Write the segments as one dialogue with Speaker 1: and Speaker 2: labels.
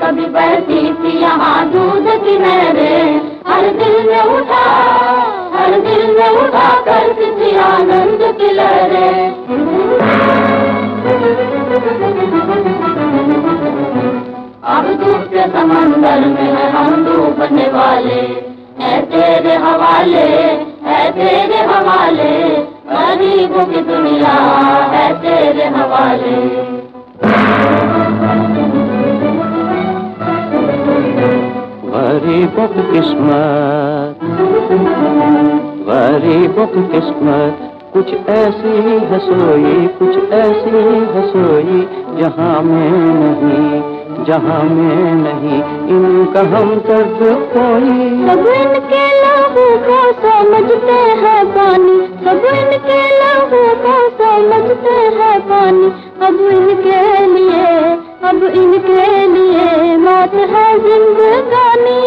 Speaker 1: कभी बहती थी यहाँ दूध की नहरें हर दिल में उठा दिल में उठा करती थी आनंद की लहरें अब के समंदर में है हम डूबने वाले है तेरे हवाले है तेरे हवाले गरीबों की दुनिया है तेरे हवाले
Speaker 2: गरीबों की किस्मत गरीबों की किस्मत, कुछ ऐसी है सोई, कुछ ऐसी है सोई, जहाँ में नहीं, जहाँ में नहीं, इनका हम दर्द कोई।
Speaker 1: सब इनके लहू को समझते हैं पानी, सब इनके लहू को समझते हैं पानी। अब इनके लिए, अब इनके लिए मौत है जिंदगानी।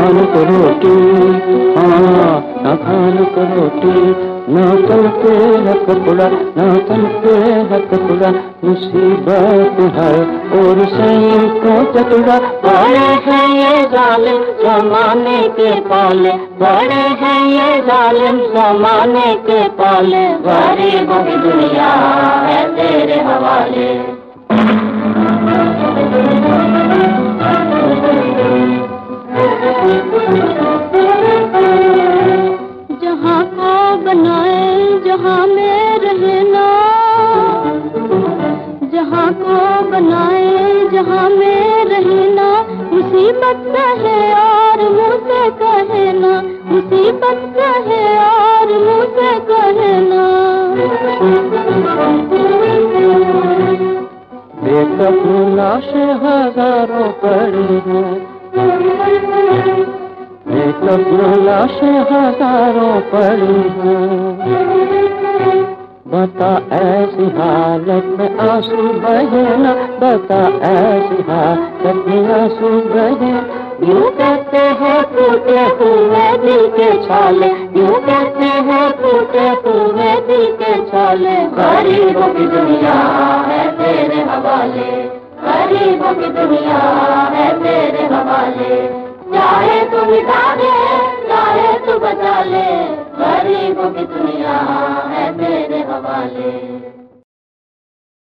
Speaker 2: ना खान को रोटी हाँ ना खान को रोटी ना तन पे है कपड़ा ना तन पे है कपड़ा मुसीबत है और सही को चतुड़ा बड़े हैं ये जालिम जमाने के पाले, बड़े हैं ये जालिम जमाने के पाले।
Speaker 1: गरीबों दुनिया है तेरे हवाले। बनाए जहाँ में रहना। जहाँ को बनाए जहाँ में रहना। मुसीबत कहे और मुँह से कहना। मुसीबत कहे और मुँह से कहना।
Speaker 2: बेकब लाशें हज़ारों पड़ी हैं। बेकब लाशें हज़ारों पड़ी हैं। बता ऐसी हालत में आँसू बहे ना, बता ऐसी हालत में आँसू बहे। यूँ कहते हैं, टूटे हुए दिल के छाले। यूँ कहते हैं, टूटे हुए दिल के छाले।
Speaker 1: गरीबों की दुनिया है तेरे हवाले। गरीबों की दुनिया तू मिटा दे चाहे तू बचा ले गरीबों की दुनिया है तेरे हवाले।